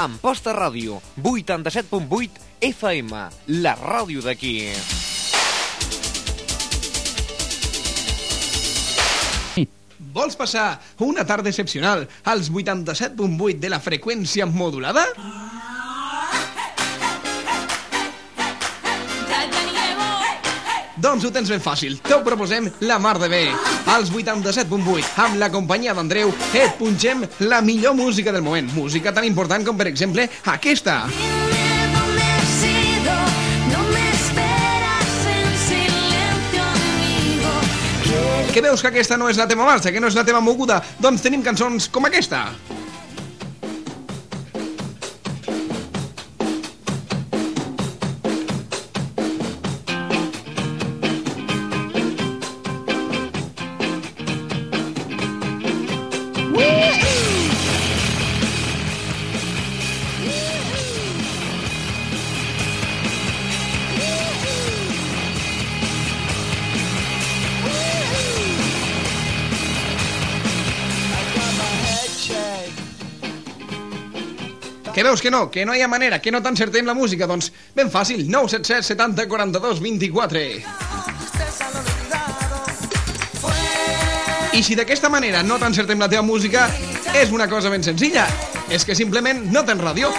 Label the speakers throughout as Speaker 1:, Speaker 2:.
Speaker 1: Amposta Ràdio, 87.8 FM, la ràdio d'aquí.
Speaker 2: Vols passar una tarda excepcional als 87.8 de la freqüència modulada? Doncs ho tens ben fàcil. Te ho proposem la mar de bé. Als 87.8, amb la companyia d'Andreu, et punxem la millor música del moment. Música tan important com, per exemple, aquesta. Que veus que aquesta no és la teva marxa, que no és la teva moguda? Doncs tenim cançons com aquesta. Veus que no, que no hi ha manera, que no t'encertem la música? Doncs ben fàcil, 977 70 42 24. I si d'aquesta manera no t'encertem la teva música, és una cosa ben senzilla. És que simplement no tens ràdio.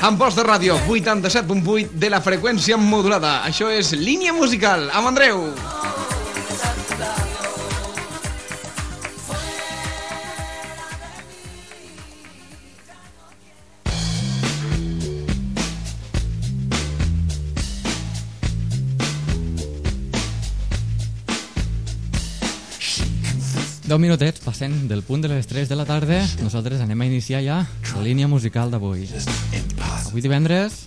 Speaker 2: En post de ràdio, 87.8 de la freqüència modulada. Això és línia musical, amb Andreu.
Speaker 3: Deu minutets passent del punt de les 3 de la tarda, nosaltres anem a iniciar ja la línia musical d'avui. Avui divendres,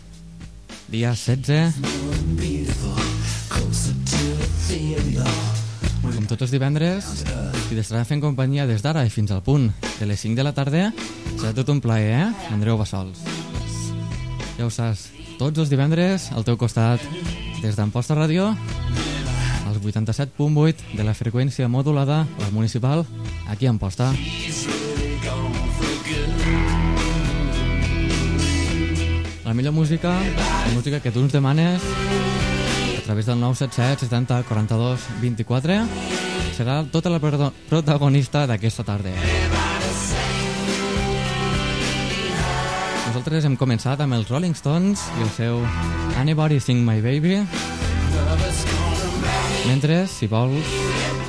Speaker 3: dia 16, com tots els divendres, qui t'estarà fent companyia des d'ara i fins al punt de les 5 de la tarda, serà tot un plaer, eh? Andreu Bassols. Ja ho saps, tots els divendres al teu costat, des d'Amposta Ràdio, als 87.8 de la freqüència modulada, la municipal, aquí a Amposta. La millor música, la música que tu ens demanes a través del 977 70 42 24 serà tota la protagonista d'aquesta tarda. Nosaltres hem començat amb els Rolling Stones i el seu Anybody Sing My Baby mentre, si vols,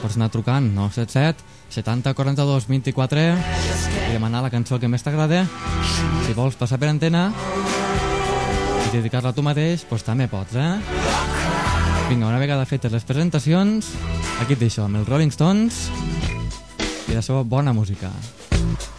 Speaker 3: pots anar trucant 977 70 42 24 i demanar la cançó que més t'agrada. Si vols passar per antena i dedicar-la a tu mateix, doncs també pots, eh? Vinga, una vegada fetes les presentacions, aquí et deixo amb els Rolling Stones i la seva bona música.
Speaker 4: I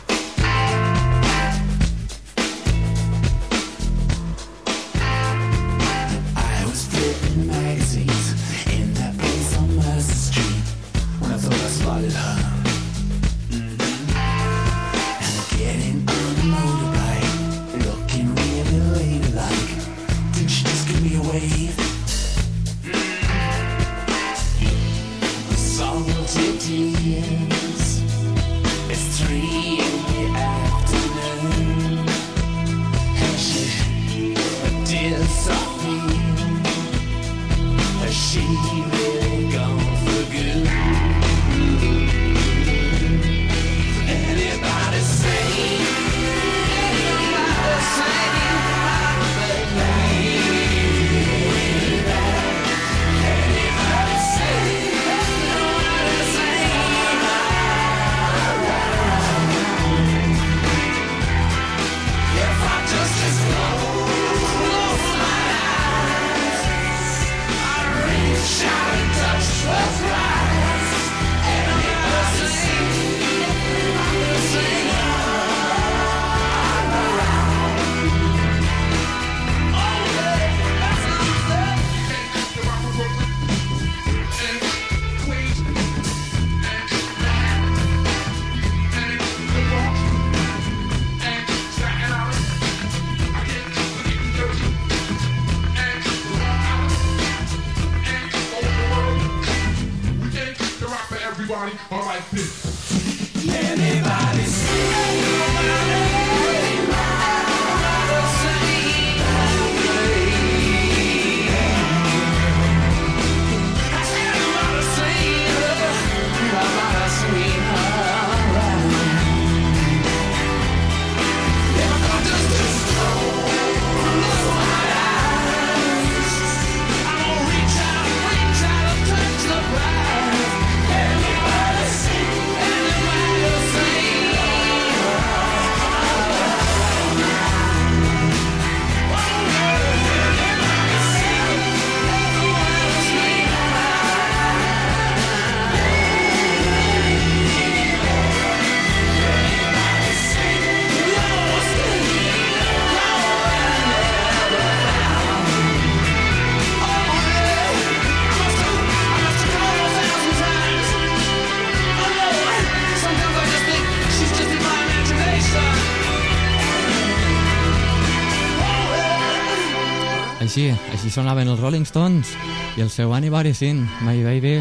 Speaker 5: Així sonaven els Rolling Stones i el seu Anybody Sin, My Baby.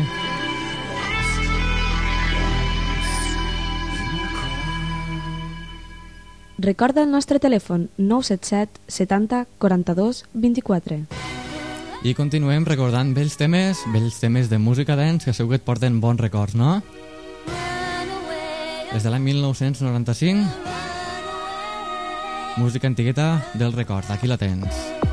Speaker 6: Recorda el nostre telèfon 977 70 42 24.
Speaker 5: I continuem recordant vells temes, vells temes de música dance que segur que et porten bons records, no? Des de l'any 1995, música antigueta del record, aquí la tens.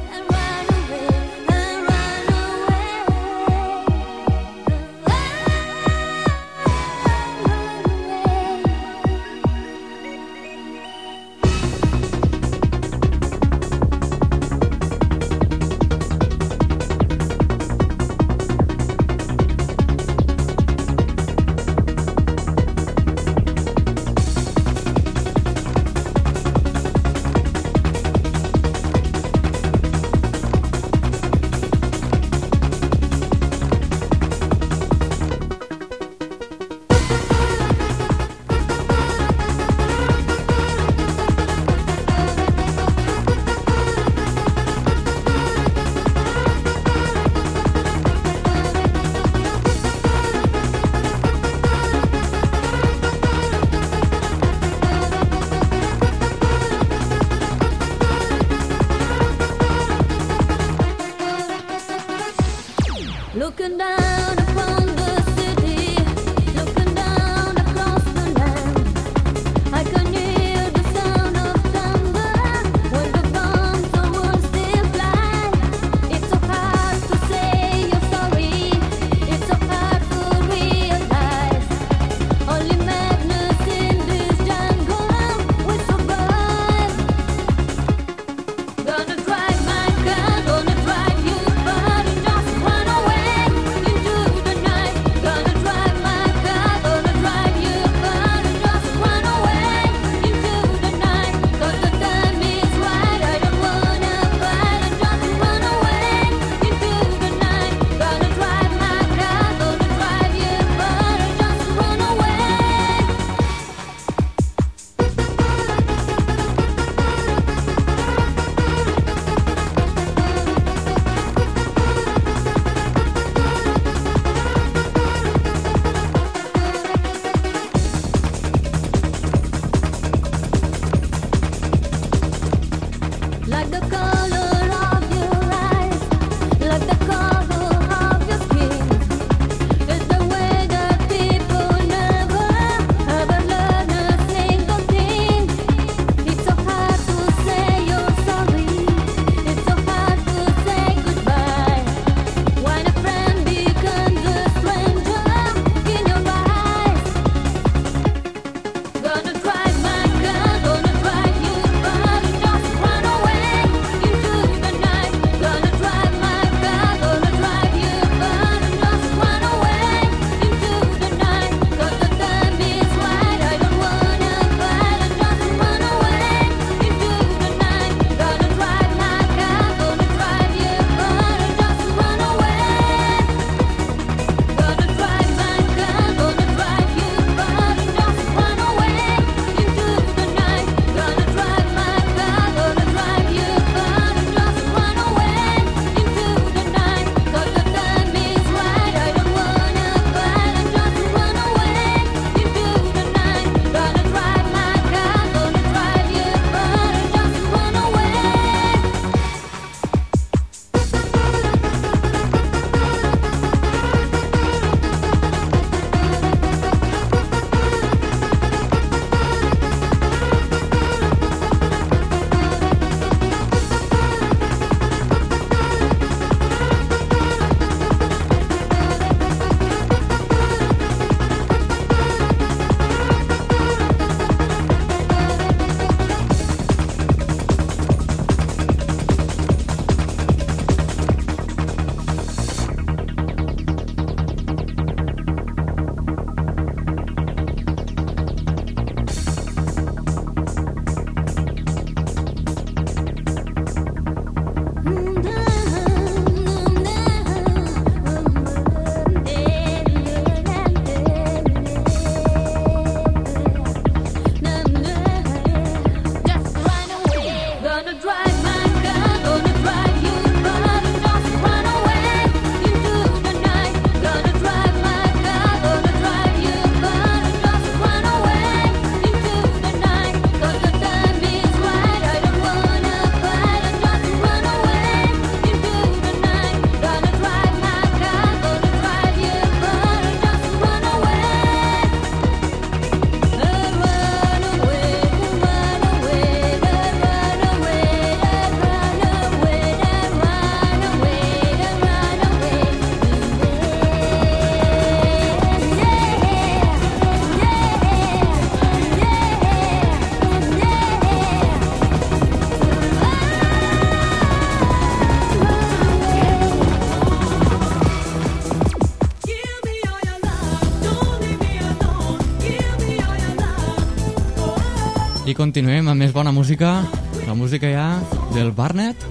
Speaker 5: Continuem amb més bona música. La música ja del Barnett.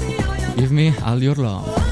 Speaker 5: Give me all your love.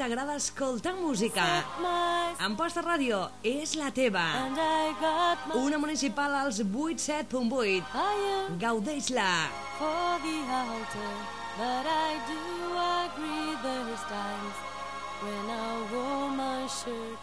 Speaker 7: T'agrada escoltar música. Amposta Ràdio és la teva. Una municipal als 87.8.
Speaker 3: iron
Speaker 7: Gaudeix-la.
Speaker 3: but I do agree there's times when a woman sure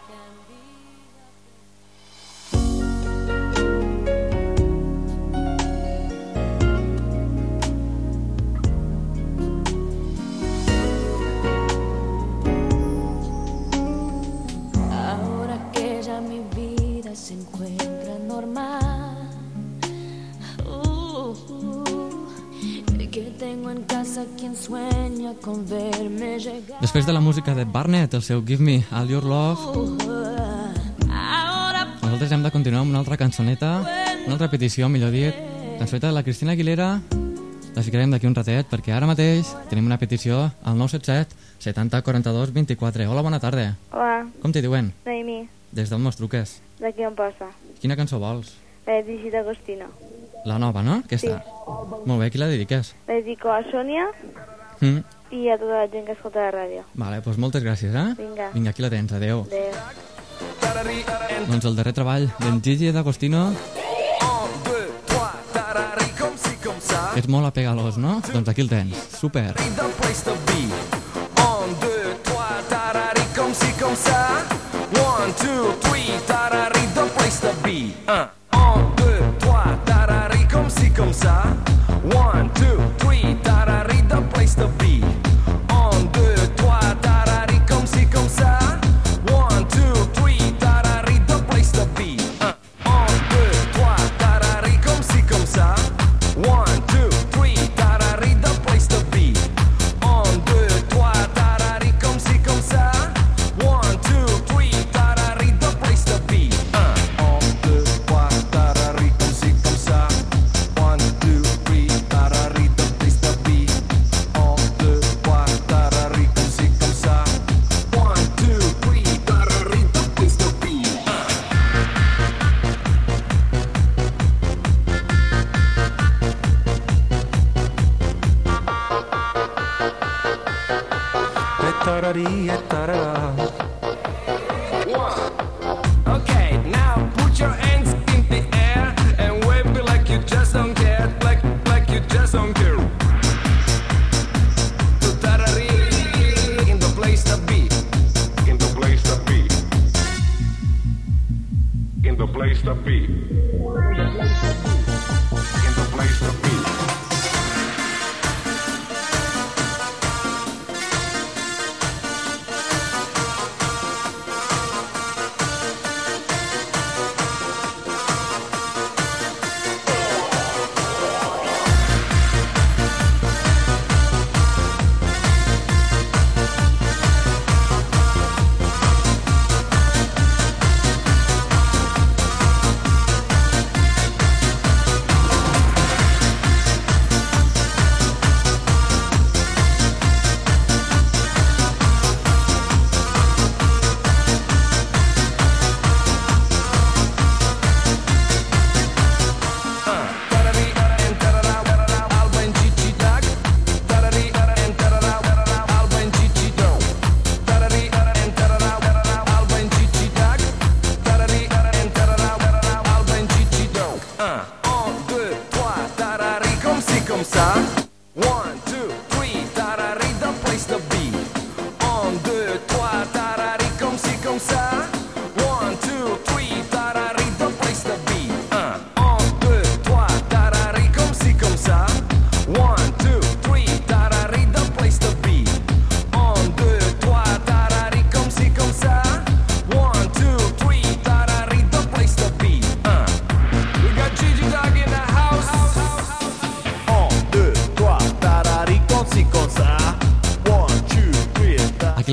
Speaker 5: de Barnett, el seu Give Me All Your Love, nosaltres hem de continuar amb una altra cançoneta, una altra petició, millor dit, cançoneta de la Cristina Aguilera, la ficarem d'aquí un ratet, perquè ara mateix tenim una petició al 977 70 42 24. Hola, bona tarda.
Speaker 8: Hola,
Speaker 5: Com t'hi diuen?
Speaker 8: Noemi,
Speaker 5: Des d'on mos truques?
Speaker 8: d'aquí on passa.
Speaker 5: Quina cançó vols?
Speaker 8: La dedico d'Agostino.
Speaker 5: La nova, no? Aquesta? Molt bé, qui la dediques?
Speaker 8: La dedico a Sònia
Speaker 5: Mm.
Speaker 8: I a tota la gent que escolta la ràdio.
Speaker 5: Vale, doncs moltes gràcies, eh?
Speaker 8: Vinga.
Speaker 5: Vinga, aquí la tens, adeu.
Speaker 8: Adéu.
Speaker 5: Doncs el darrer treball d'en Gigi D'Agostino és molt apegalós, no? Doncs aquí el tens. Super.
Speaker 9: Un, deux, trois, tarari, comme si, comme ça. One, two, three, tarari, the place to be. Un, un, deux, trois, tarari, comme si, comme ça. One, two, three, tarari, the place to be.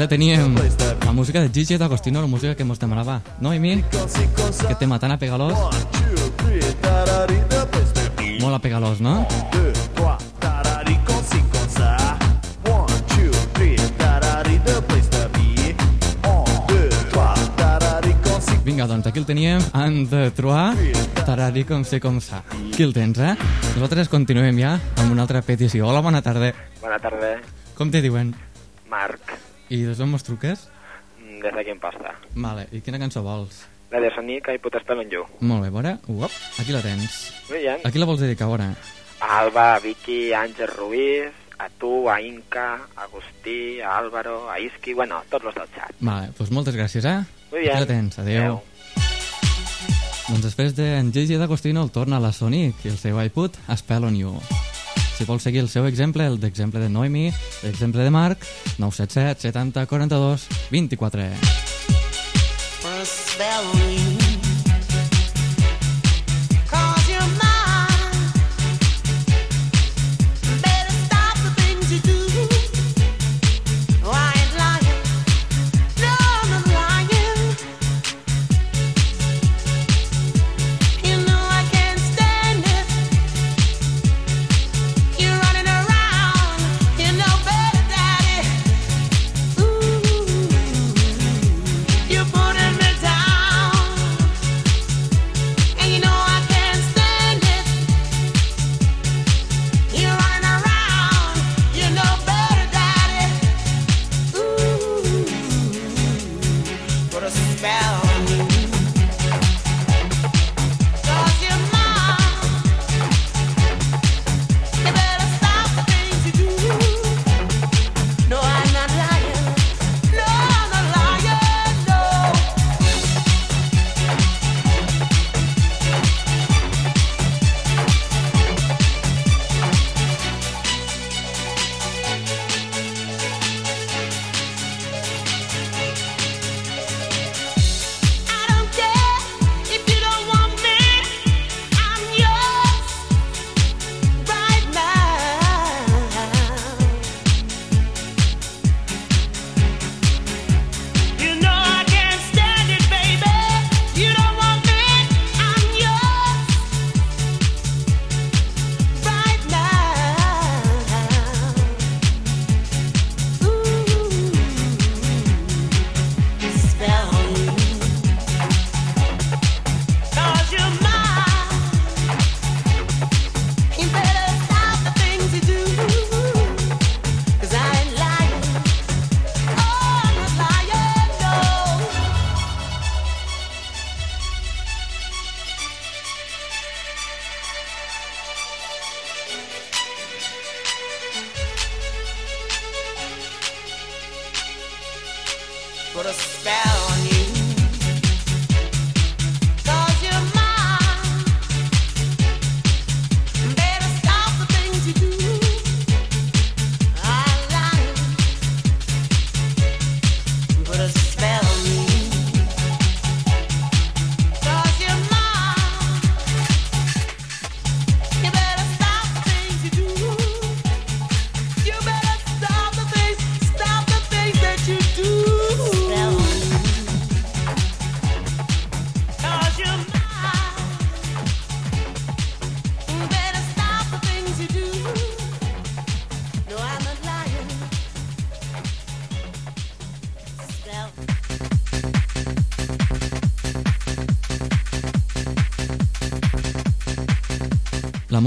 Speaker 3: La teníem, la música de Gigi D'Agostino, la música que mos demanava. No, Emi? Que te matan a pegalós. Molt a pegalós, no? Vinga, doncs aquí el teníem, en de trobar, tarari com sé com sa. Aquí el tens, eh? Nosaltres continuem ja amb una altra petició. Hola, bona tarda.
Speaker 10: Bona tarda,
Speaker 3: Com te diuen?
Speaker 10: Marc,
Speaker 3: I des d'on mos truques?
Speaker 10: mm, des d'aquí en pasta.
Speaker 3: Vale, i quina cançó vols?
Speaker 10: La de Sonica i Putes Pelo en Llu.
Speaker 3: Molt bé, veure, uop, aquí la tens.
Speaker 10: Muy bien.
Speaker 3: A qui la vols dedicar ara?
Speaker 10: A Alba, Vicky, Àngel Ruiz, a tu, a Inca, a Agustí, a Álvaro, a Iski, bueno, tots los del xat.
Speaker 3: Vale, doncs moltes gràcies, eh?
Speaker 10: Muy bien.
Speaker 3: Aquí la tens, adeu.
Speaker 10: Adeu.
Speaker 3: Doncs després d'en Gigi D'Agostino el torna a la Sonic i el seu iPod Spell on You. Si vols seguir el seu exemple, el d'exemple de Noemi, l'exemple de Marc, 977 70 42 24.
Speaker 11: Put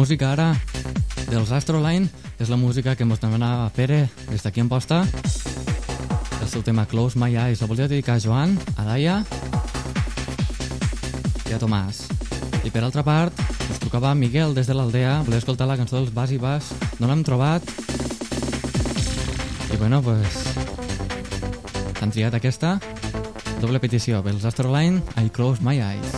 Speaker 5: música ara dels Astroline és la música que mos demanava Pere des d'aquí en posta. El seu tema Close My Eyes la volia dedicar a Joan, a Daia i a Tomàs. I per altra part, ens trucava Miguel des de l'Aldea, volia escoltar la cançó dels Bas i Bas, no l'hem trobat. I bueno, pues... S'han triat aquesta, doble petició pels Astroline, I Close My Eyes.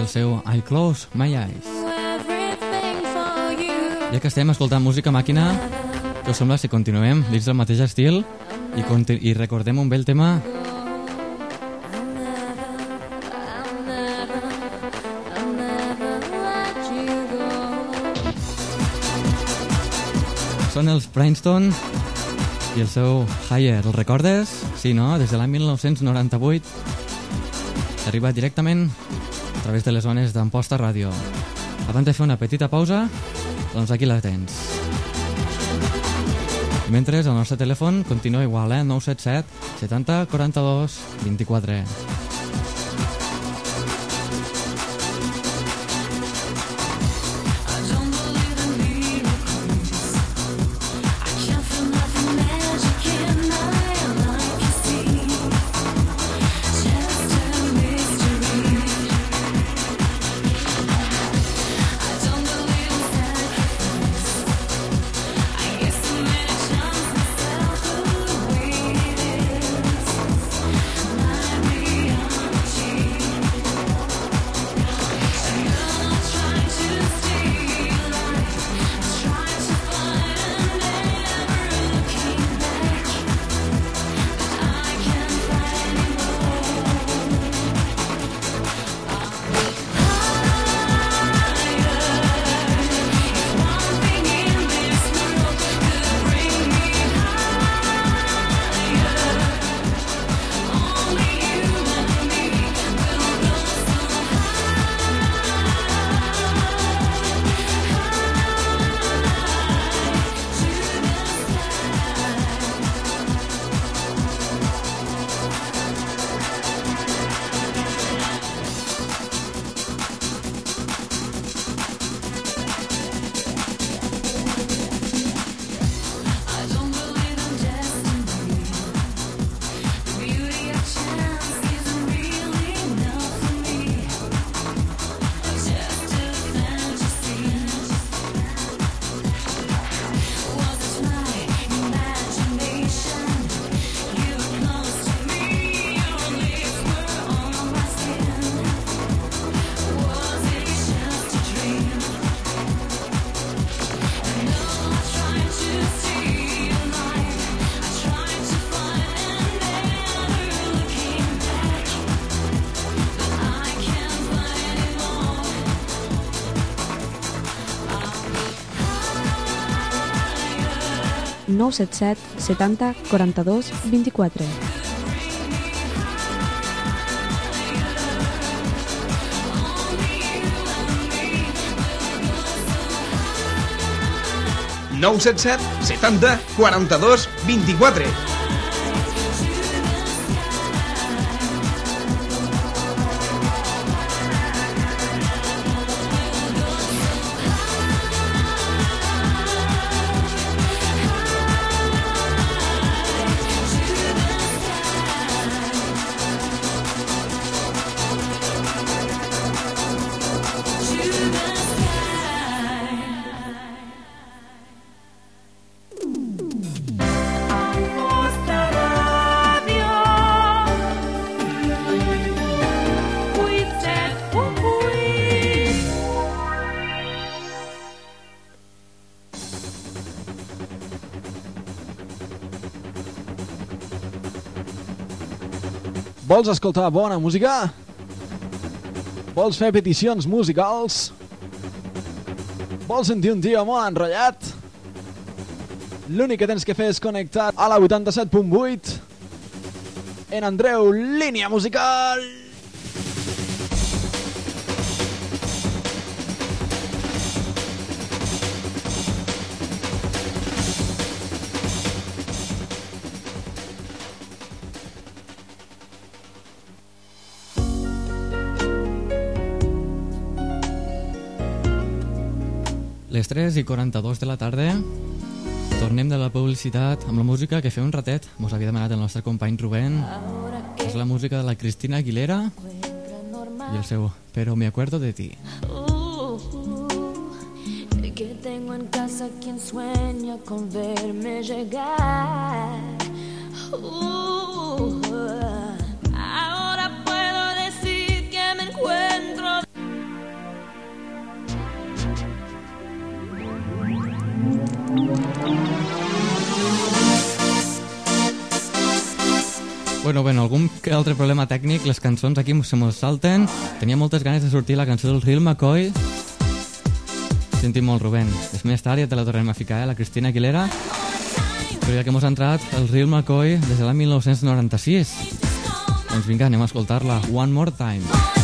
Speaker 5: El seu I Close My Eyes. Ja que estem escoltant música màquina, què us sembla si continuem dins del mateix estil i, i recordem un bell tema són els Princeton i el seu Higher. El recordes? Sí, no? Des de l'any 1998 arriba directament través de les zones d'Amposta Ràdio. Abans de fer una petita pausa, doncs aquí la tens. Mentre el nostre telèfon continua igual, eh? 977 70 42 24.
Speaker 6: 977 70 42 24.
Speaker 2: -hmm. 977 70 42 24.
Speaker 12: Vols escoltar bona música? Vols fer peticions musicals? Vols sentir un dia molt enrotllat? L'únic que tens que fer és connectar a la 87.8 en Andreu Línia Musical.
Speaker 5: 3 i 42 de la tarda. Tornem de la publicitat amb la música que fa un ratet. Mos havia demanat el nostre company Rubén és la música de la Cristina Aguilera i el seu Pero me acuerdo de ti.
Speaker 3: Uh, que tengo en casa quien sueña con verme llegar. Uh,
Speaker 5: Bueno, bueno, algun altre problema tècnic, les cançons aquí se mos salten. Tenia moltes ganes de sortir la cançó del Real McCoy. Sentim molt, Rubén. És més tard ja te la tornem a ficar, eh, la Cristina Aguilera. Però ja que mos ha entrat el Real McCoy des de l'any 1996. Doncs vinga, anem a escoltar-la. One more time.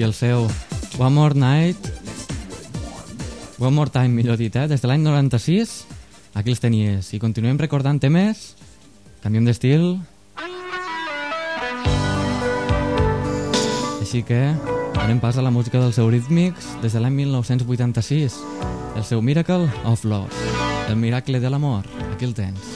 Speaker 13: i el seu One More Night. One More Time, millor dit, eh? des de l'any 96 aquí els tenies. I continuem recordant temes. Canviem d'estil. Així que donem pas a la música dels Eurítmics des de l'any 1986 el seu Miracle of Love. El miracle de l'amor, aquí el tens.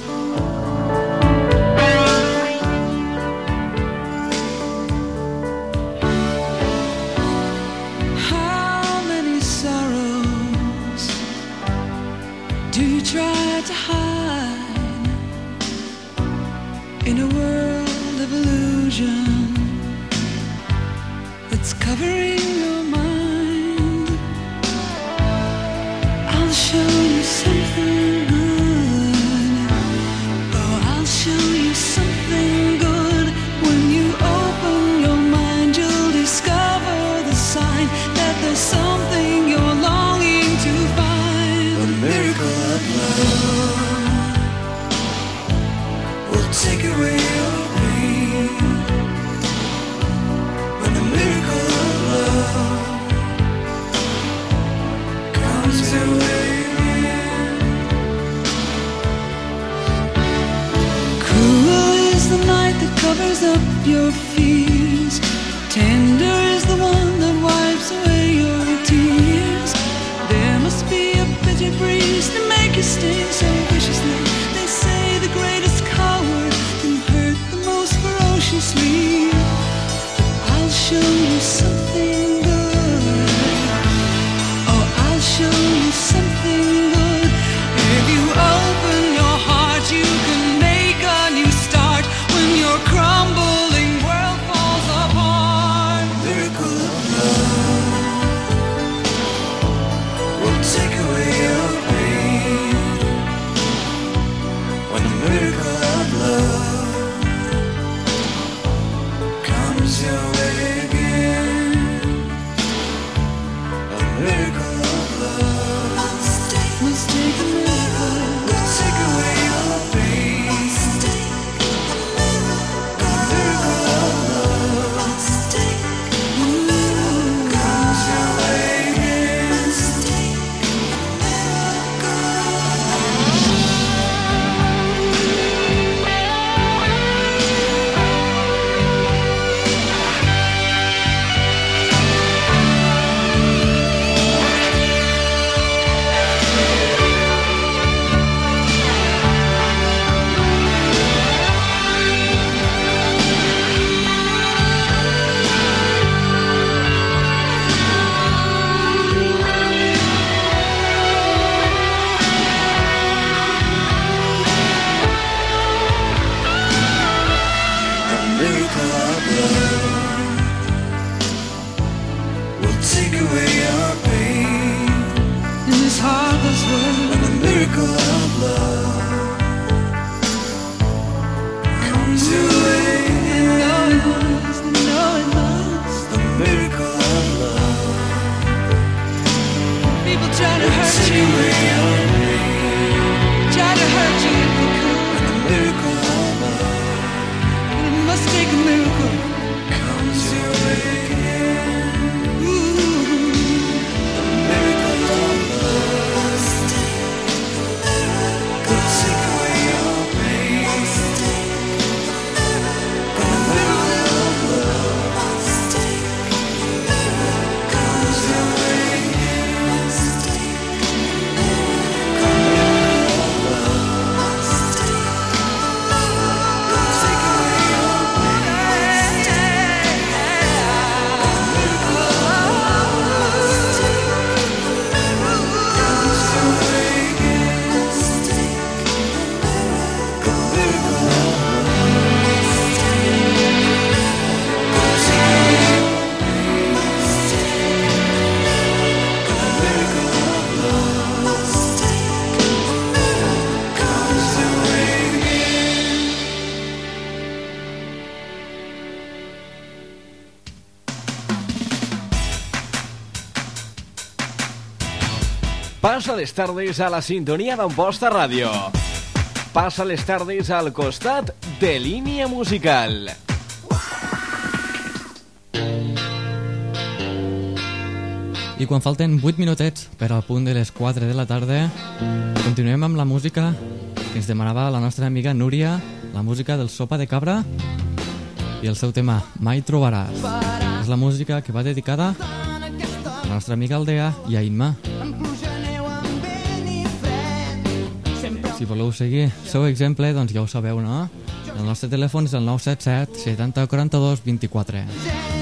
Speaker 1: Passa les tardes a la sintonia d'Amposta Ràdio. Passa les tardes al costat de Línia Musical.
Speaker 3: I quan falten 8 minutets per al punt de les 4 de la tarda, continuem amb la música que ens demanava la nostra amiga Núria, la música del Sopa de Cabra i el seu tema Mai trobaràs. És la música que va dedicada a la nostra amiga Aldea i a Inma. Si voleu seguir el seu exemple, doncs ja ho sabeu, no? El nostre telèfon és el 977 70 42 24.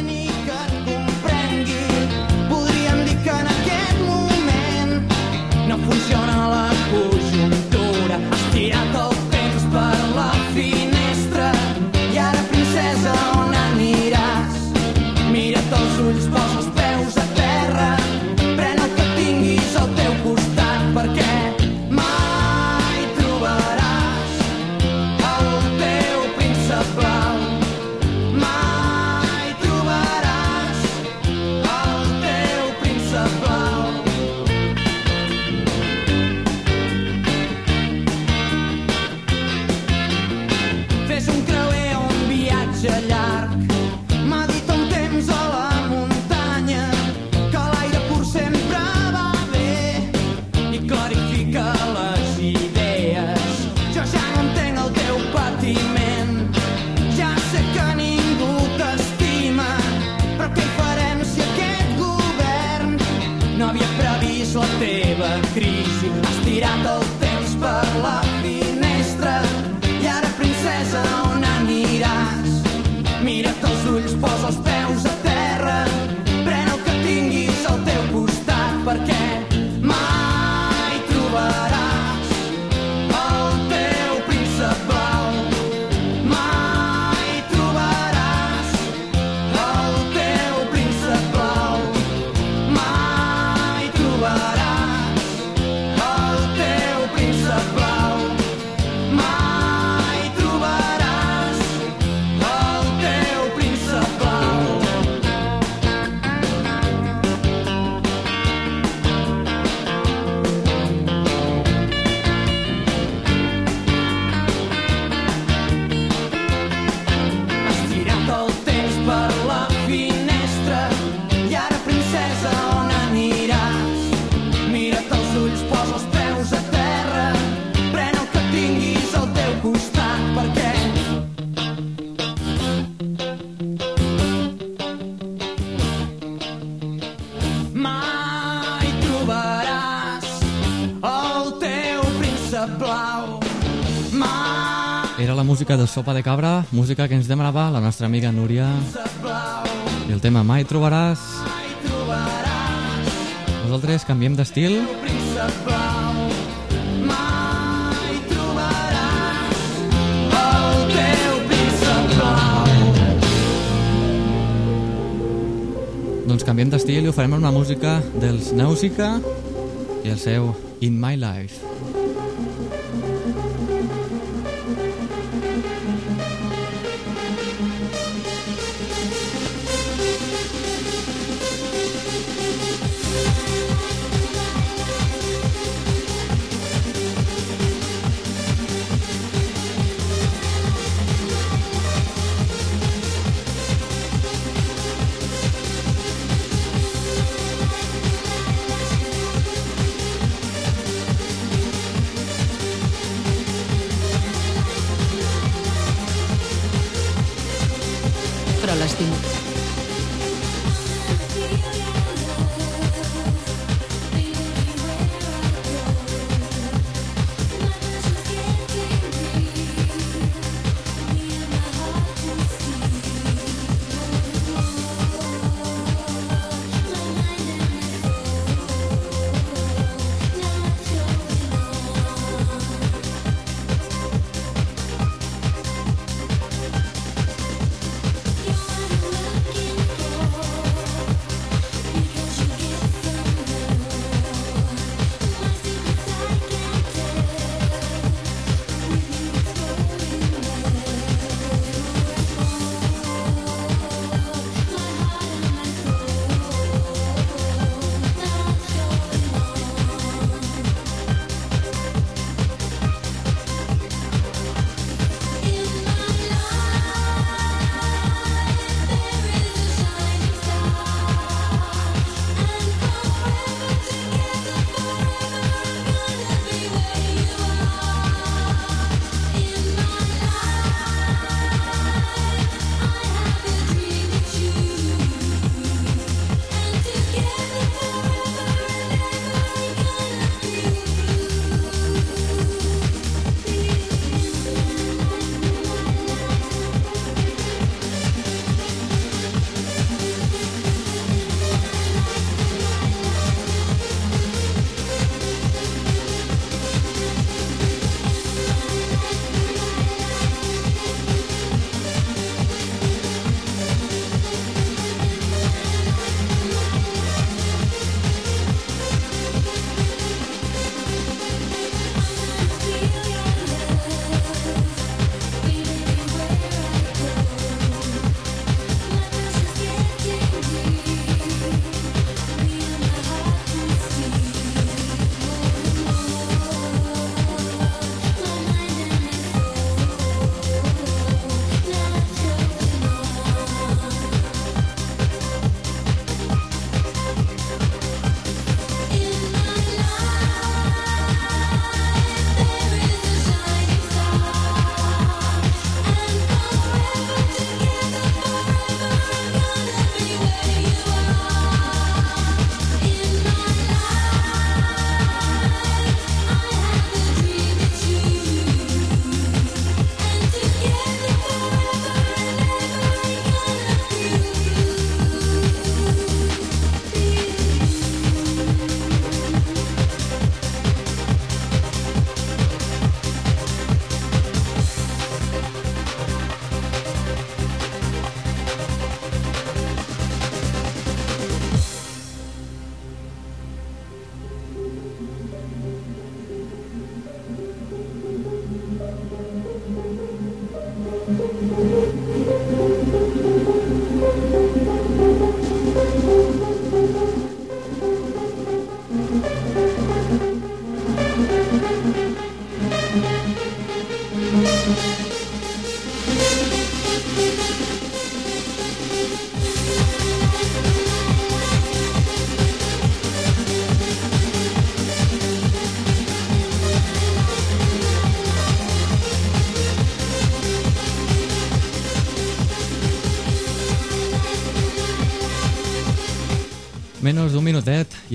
Speaker 3: Sopa de Cabra, música que ens demanava la nostra amiga Núria. I el tema Mai trobaràs. Nosaltres canviem d'estil. Doncs canviem d'estil i ho farem amb la música dels Nausicaa i el seu In My Life.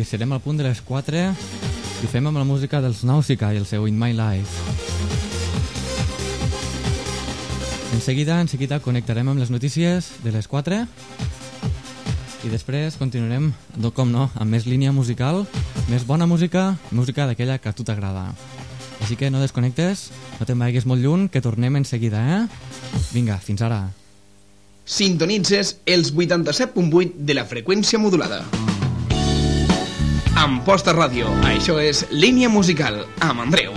Speaker 3: Serem al punt de les 4 i ho fem amb la música dels Nausicaa i el seu In My Life. En seguida, en seguida connectarem amb les notícies de les 4 i després continuarem, com no, amb més línia musical, més bona música, música d'aquella que a tu t'agrada. Així que no desconnectes, no te'n vagis molt lluny, que tornem en seguida, eh? Vinga, fins ara.
Speaker 2: Sintonitzes els 87.8 de la freqüència modulada. Amposta Ràdio, això és Línia Musical, amb Andreu.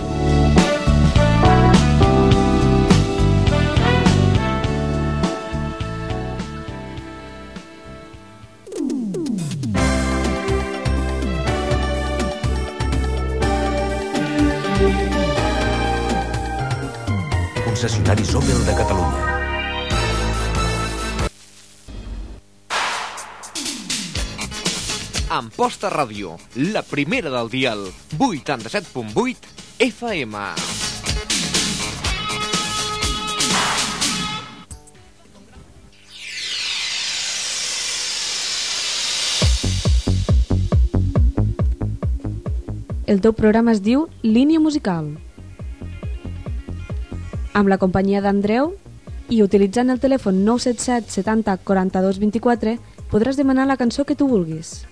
Speaker 14: Concessionaris Opel de Catalunya.
Speaker 1: Amposta Ràdio, la primera del dial, 87.8 FM.
Speaker 5: El teu programa es diu Línia Musical. Amb la companyia d'Andreu i utilitzant el telèfon 977 70 42 24 podràs demanar la cançó que tu vulguis.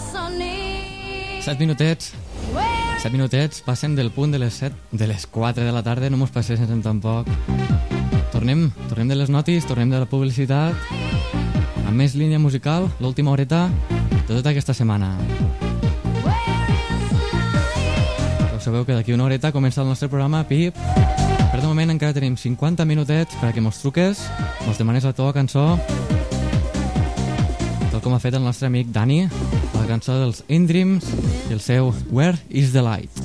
Speaker 15: So near.
Speaker 3: 7 minutets. 7 minutets, passen del punt de les 7, de les 4 de la tarda, no mos passessin tampoc. Tornem, tornem de les notis, tornem de la publicitat, amb més línia musical, l'última horeta de tota aquesta setmana. Sabeu que d'aquí una horeta comença el nostre programa PIP. Per de moment encara tenim 50 minutets perquè mos truques, mos demanes la teva cançó, tal com ha fet el nostre amic Dani, la cançó dels In Dreams i el seu Where is the Light.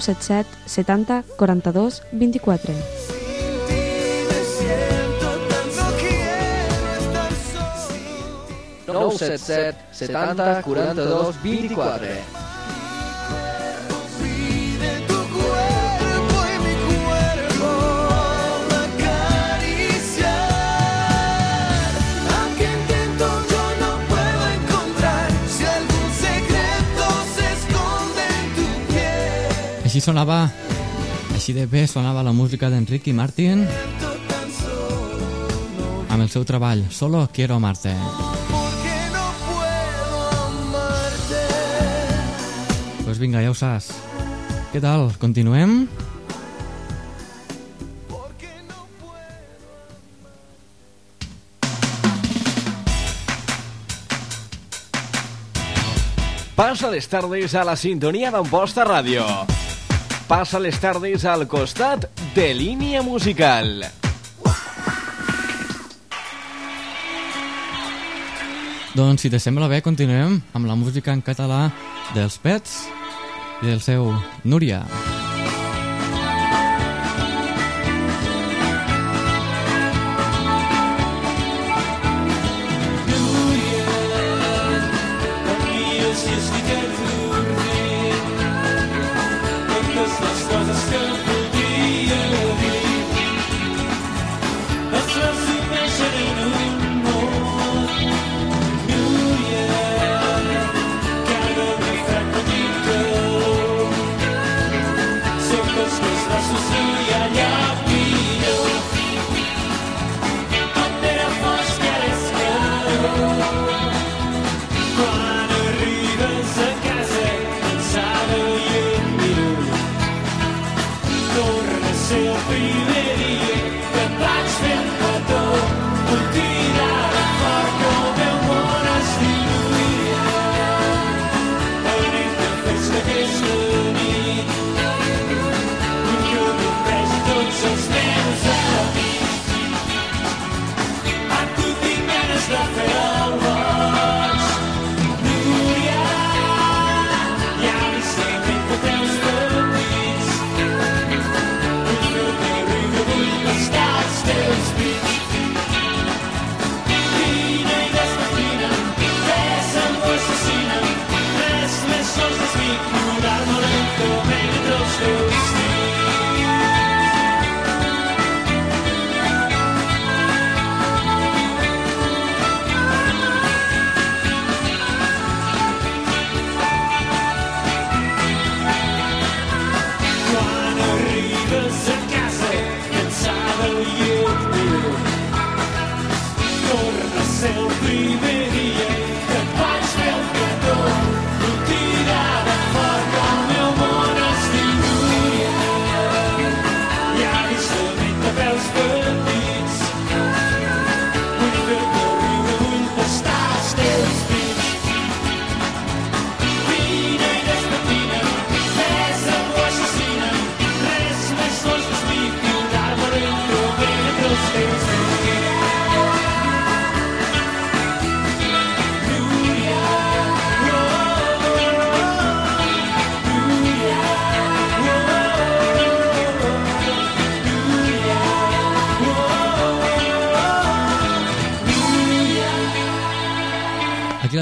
Speaker 16: 977 70 42 24.
Speaker 17: No
Speaker 1: 70 42 24.
Speaker 3: Així sonava, així de bé sonava la música d'Enric i Martin amb el seu treball Solo quiero amarte. No amarte. Pues vinga, ja ho saps. Què tal? Continuem?
Speaker 1: Passa les tardes a la sintonia d'Amposta Ràdio. Passa les tardes al costat de Línia Musical.
Speaker 3: Doncs si te sembla bé, continuem amb la música en català dels Pets i del seu Núria.
Speaker 17: Núria.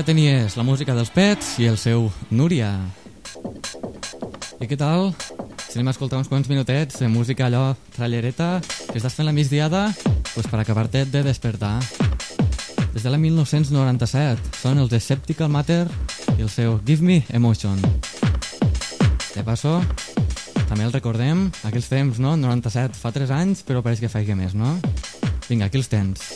Speaker 3: La tenies, la música dels Pets i el seu Núria. I què tal? Si anem a escoltar uns quants minutets de música allò trallereta que estàs fent la migdiada pues per acabar-te de despertar. Des de la 1997 són els de Skeptical Matter i el seu Give Me Emotion. De passo, també el recordem, aquells temps, no? 97, fa 3 anys, però pareix que faig més, no? Vinga, aquí els tens.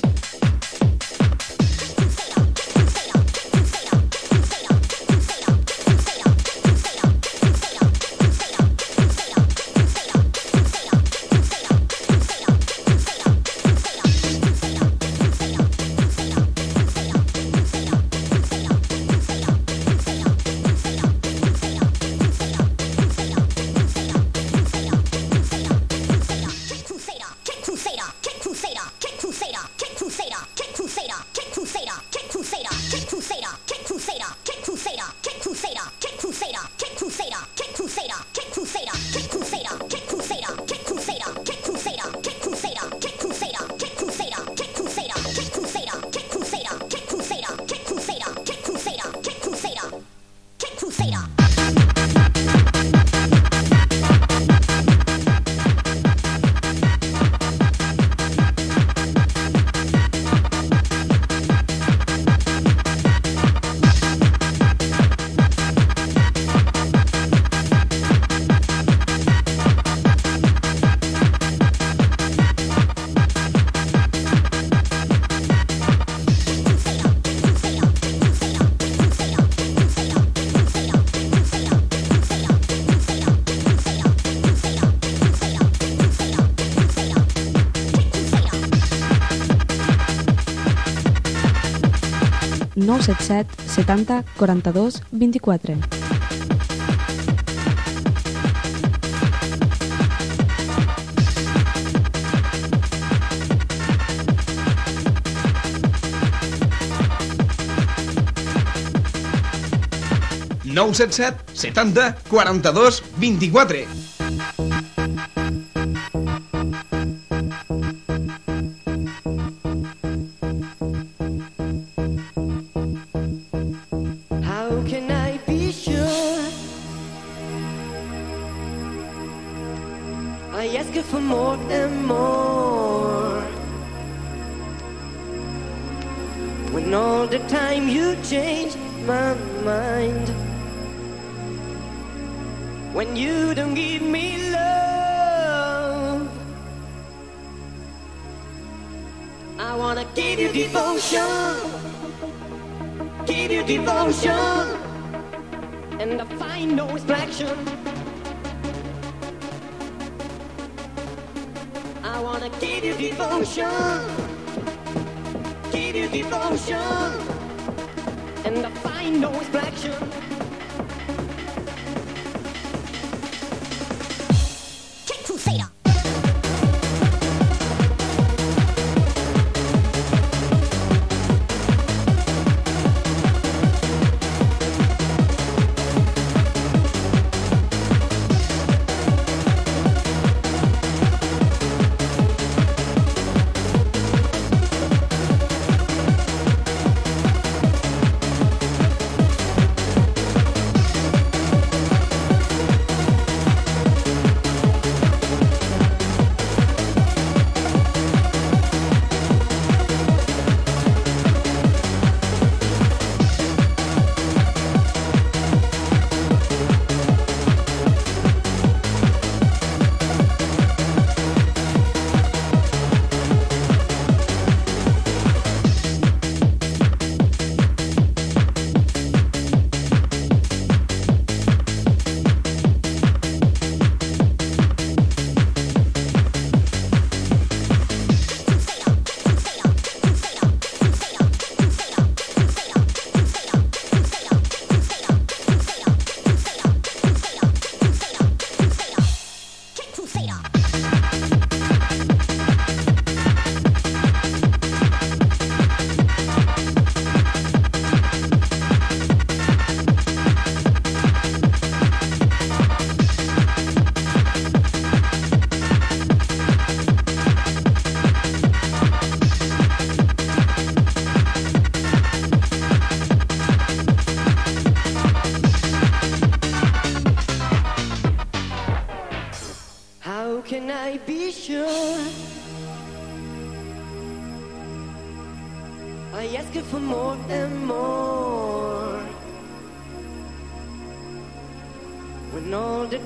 Speaker 6: Nou set set 70 42 24.
Speaker 2: Nou set set 70 42 24.
Speaker 11: How my mind. When you don't give me love. I wanna give you devotion give you devotion and I find no distraction. I wanna give you devotion, give you devotion, and I I know it's black shirt.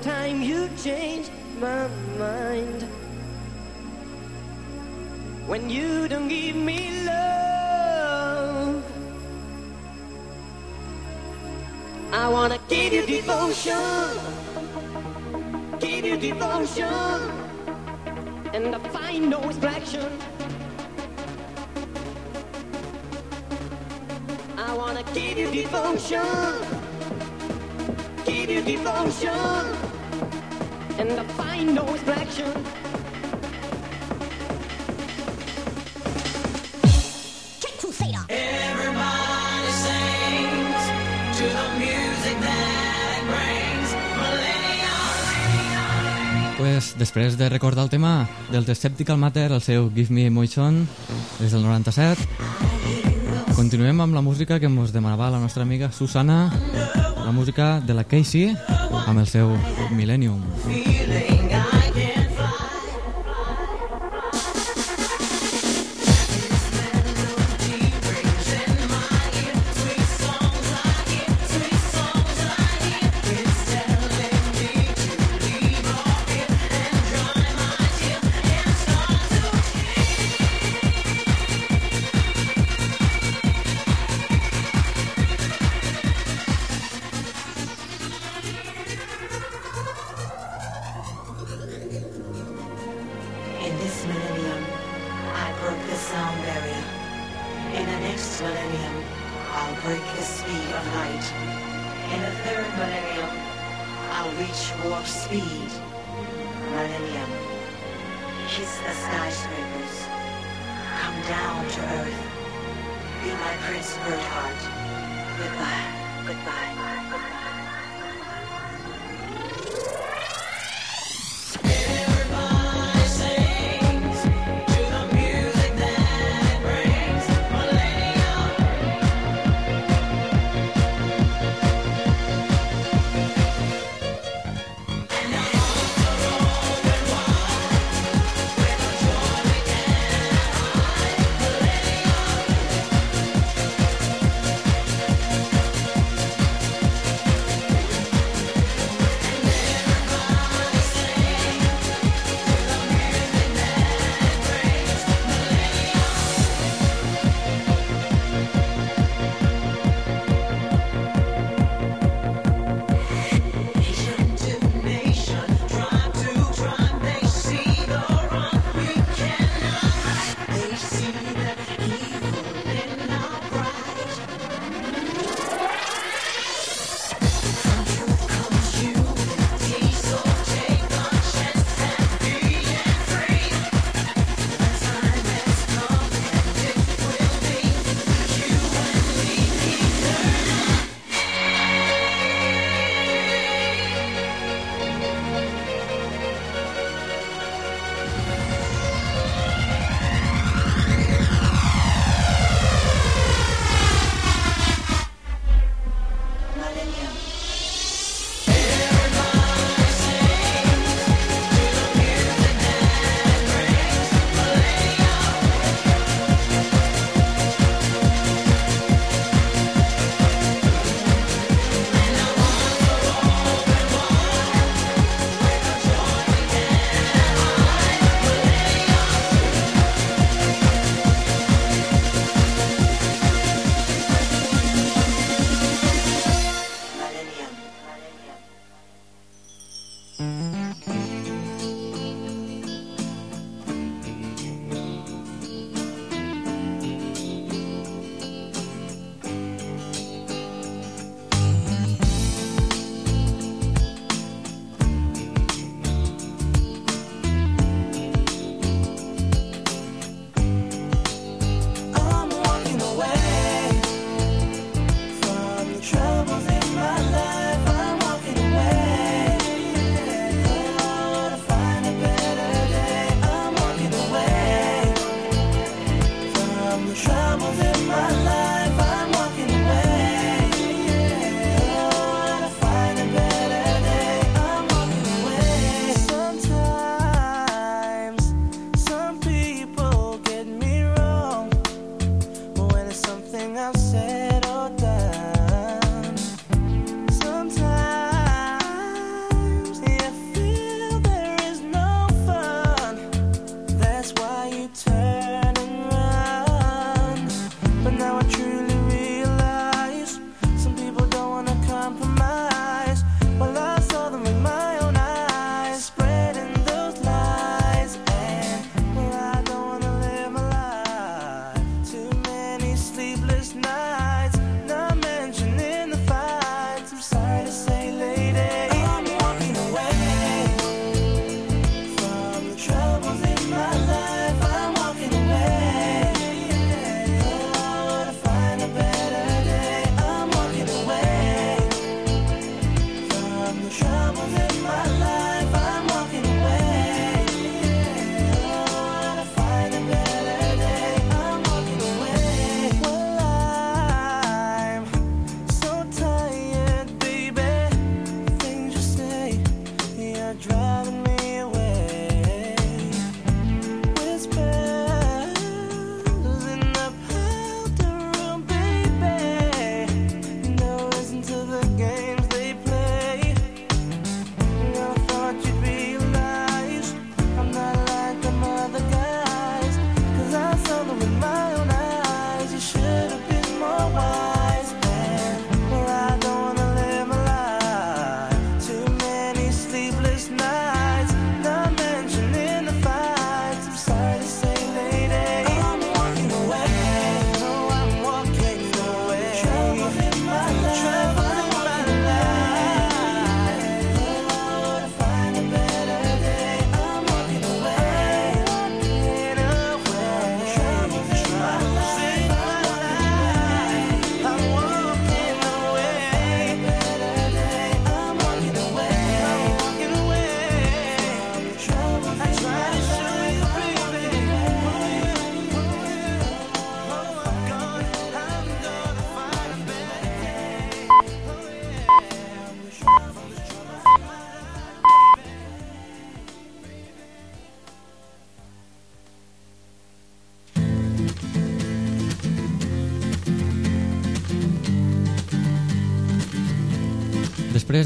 Speaker 11: time you changed my mind.
Speaker 3: pues, després de recordar el tema del The Skeptical Matter, el seu Give Me Motion, des del 97, continuem amb la música que ens demanava la nostra amiga Susana, la música de la Casey, amb el seu Millennium.
Speaker 18: Feeling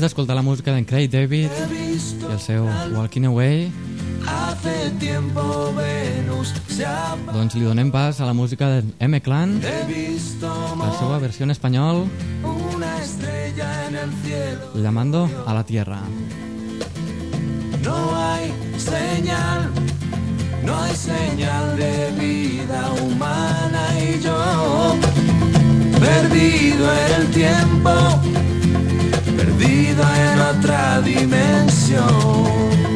Speaker 3: d'escoltar la música d'en Craig David i el seu Walking Away. Doncs li donem pas a la música de
Speaker 16: M Clan
Speaker 3: la seva versió en espanyol llamando a la tierra.
Speaker 16: No hay señal no hay señal de vida humana y yo perdido en el tiempo en otra dimensión.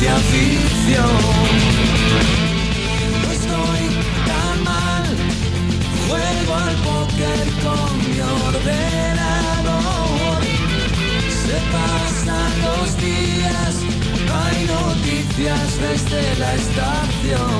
Speaker 16: de
Speaker 19: afición. No estoy tan mal, juego al póker con mi ordenador. Se pasan los días, hay noticias
Speaker 20: desde la estación.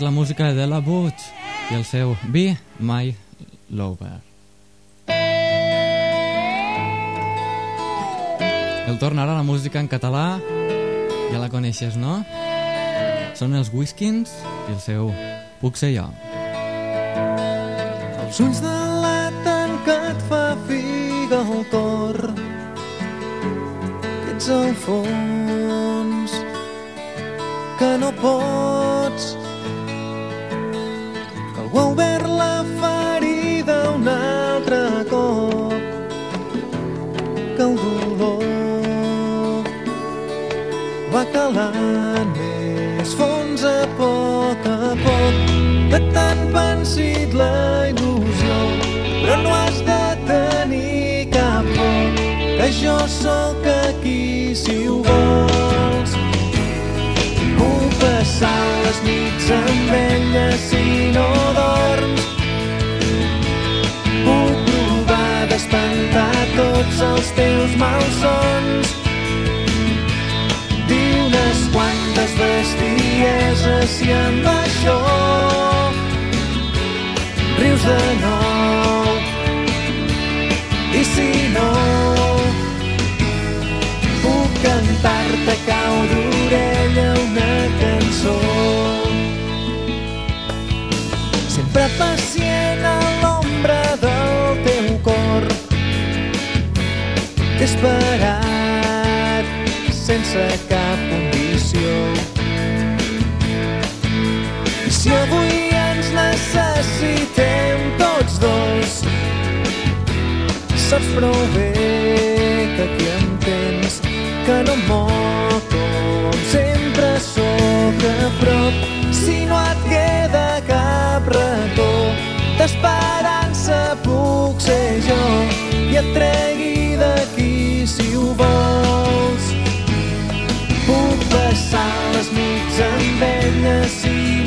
Speaker 20: És la música de la Butch i el seu Be My Lover. El torn ara la música en català, ja la coneixes, no? Són els Whiskins i el seu Puc ser jo.
Speaker 21: Els ulls delaten que et fa figa el cor que ets al fons que no pots que el dolor va calant més fons a poc a poc de tant pensit la il·lusió però no has de tenir cap por que jo sóc aquí si ho vols puc passar les nits amb ella si no dorms tots els teus malsons. Dir unes quantes bestieses i amb això rius de nou. I si no puc cantar-te cau d'orella una cançó t'he esperat sense cap condició i si avui ens necessitem tots dos saps prou bé que aquí em tens que no em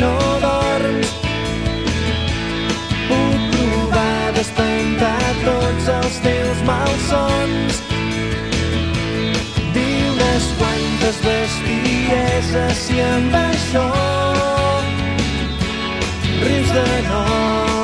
Speaker 21: no dorms puc provar d'espantar tots els teus malsons. Dir unes quantes bestieses si amb això rius de nou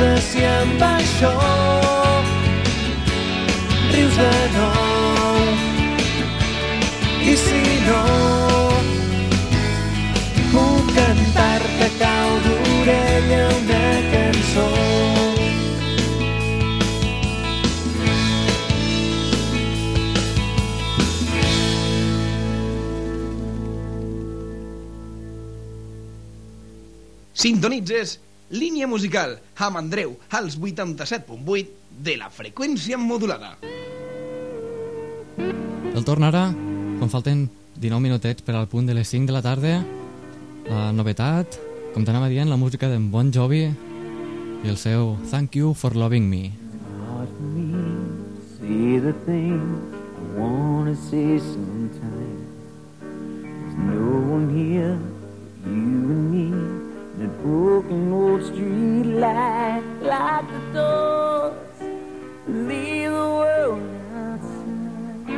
Speaker 21: bestieses i amb això rius de nou. I si no, puc cantar-te cau d'orella una cançó.
Speaker 2: Sintonitzes línia musical amb Andreu als 87.8 de la freqüència modulada.
Speaker 3: El tornarà quan falten 19 minutets per al punt de les 5 de la tarda. La novetat, com t'anava dient, la música d'en Bon Jovi i el seu Thank You for Loving Me.
Speaker 4: Say the things I wanna say sometimes. There's no one here, you and me, broken old street light. Lock the doors, leave the world outside.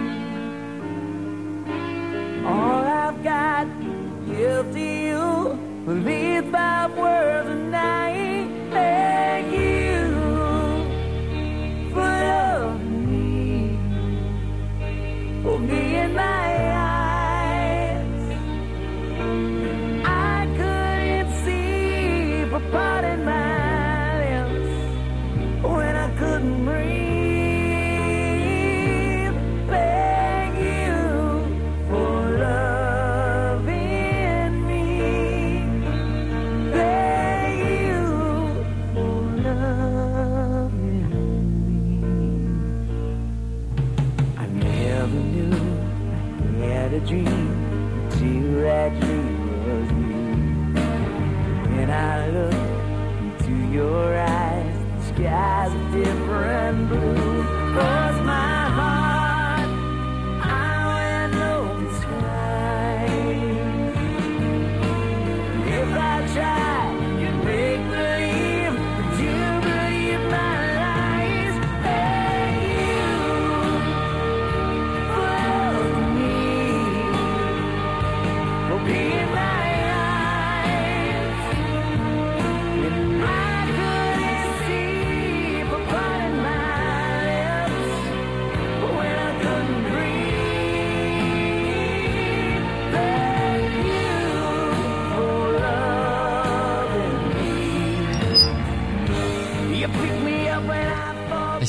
Speaker 4: All I've got give to you, these five words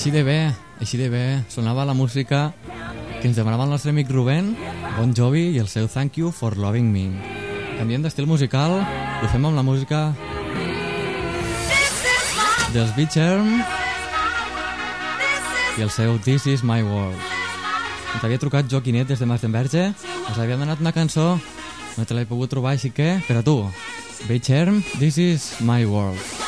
Speaker 3: Així de bé, així de bé, sonava la música que ens demanava el nostre amic Rubén, Bon Jovi i el seu Thank You for Loving Me. Canviem d'estil musical, ho fem amb la música dels Beacherm i el seu This Is My World. Ens havia trucat Joaquinet des de Masdenverge, ens havia donat una cançó, no te l'he pogut trobar, així que, per a tu, Beacherm, This Is My World.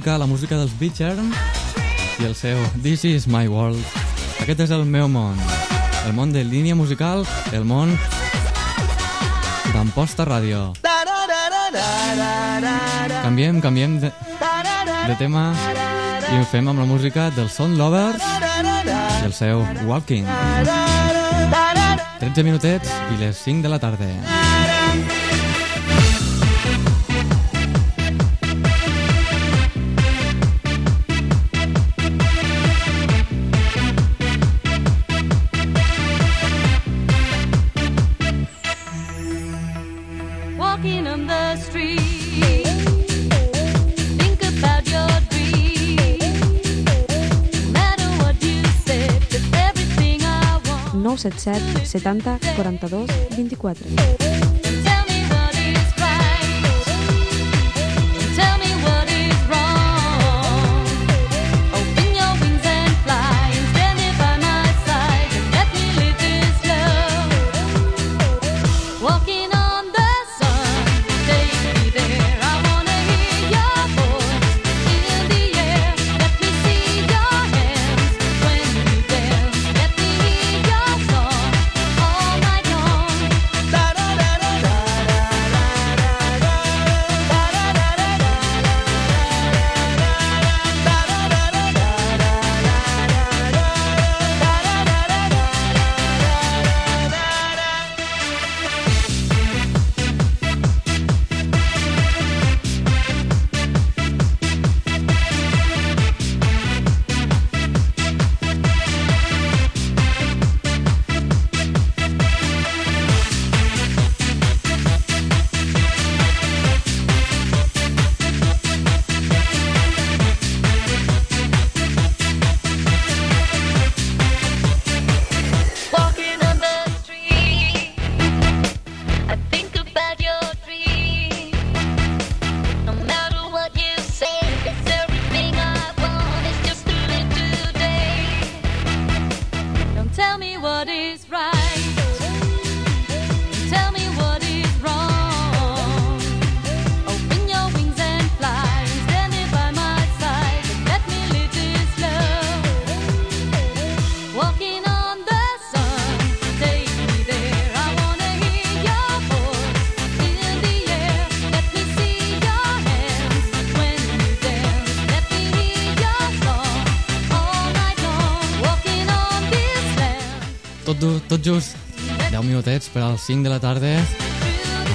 Speaker 3: Música, la música dels Beachern i el seu This is my world. Aquest és el meu món. El món de línia musical, el món d'Amposta Ràdio. Canviem, canviem de, de tema i ho fem amb la música dels Sound Lovers i el seu Walking. 13 minutets i les 5 de la tarda.
Speaker 5: 977 70 42 24.
Speaker 15: Just
Speaker 3: 10 minutets per als 5 de la tarda.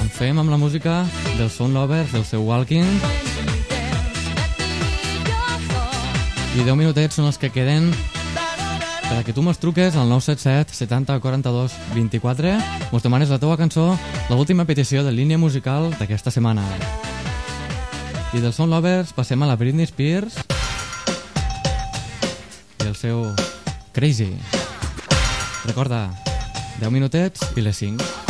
Speaker 3: En fem amb la música dels Sound Lovers, del seu Walking. I 10 minutets són els que queden per a que tu mos truques al 977 70 42 24 mos demanes la teua cançó, l'última petició de línia musical d'aquesta setmana. I dels Sound Lovers passem a la Britney Spears i el seu Crazy. Recorda, 10 minutets i les 5.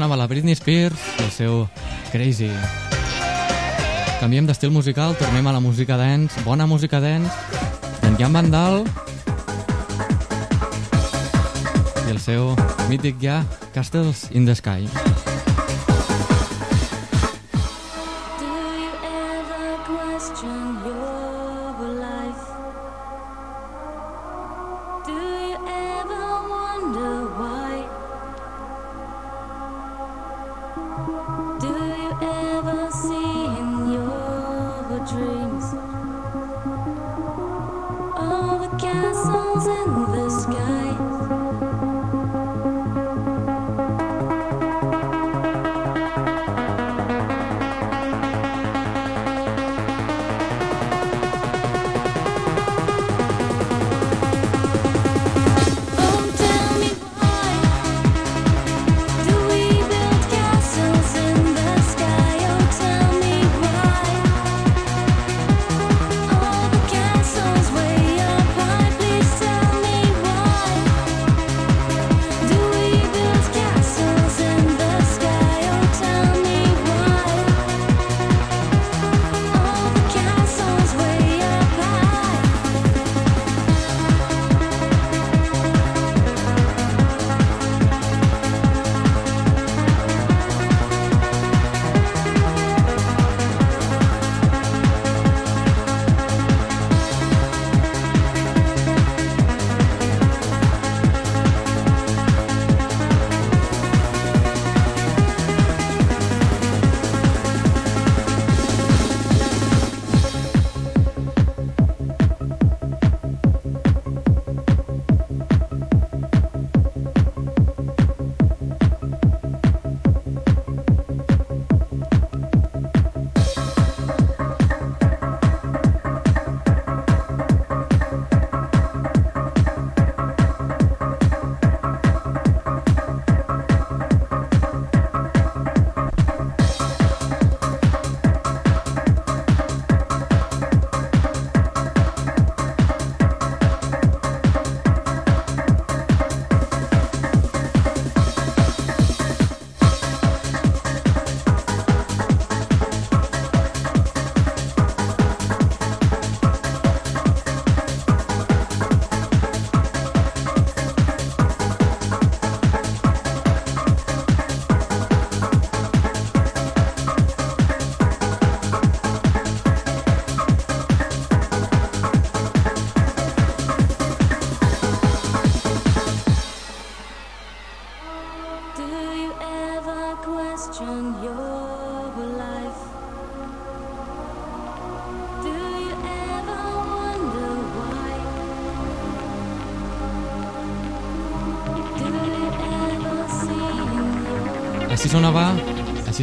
Speaker 5: Sonava la Britney Spears, el seu Crazy. Canviem d'estil musical, tornem a la música dance, bona música dance, en Jan Vandal i el seu mític ja Castles in the Sky.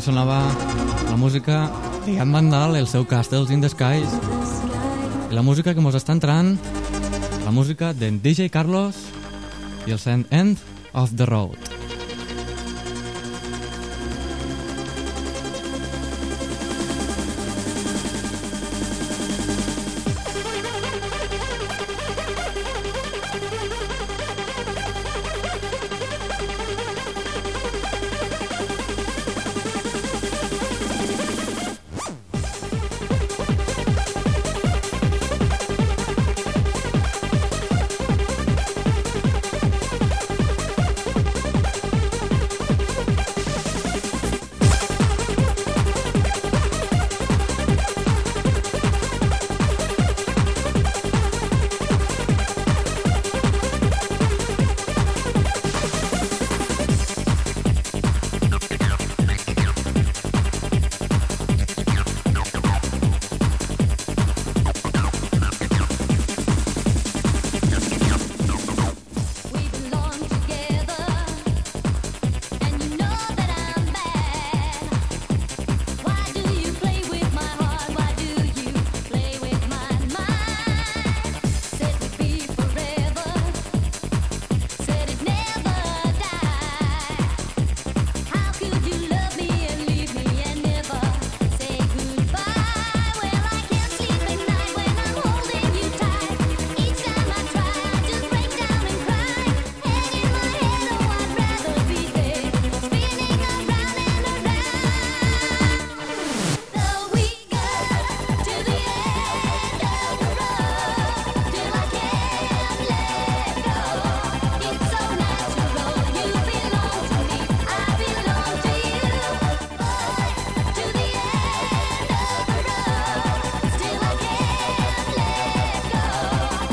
Speaker 5: Sonava la música de Jan Vandal, el seu Castles in the Skies. I la música que mos està entrant, la música d'en DJ Carlos i el Send End of the Road.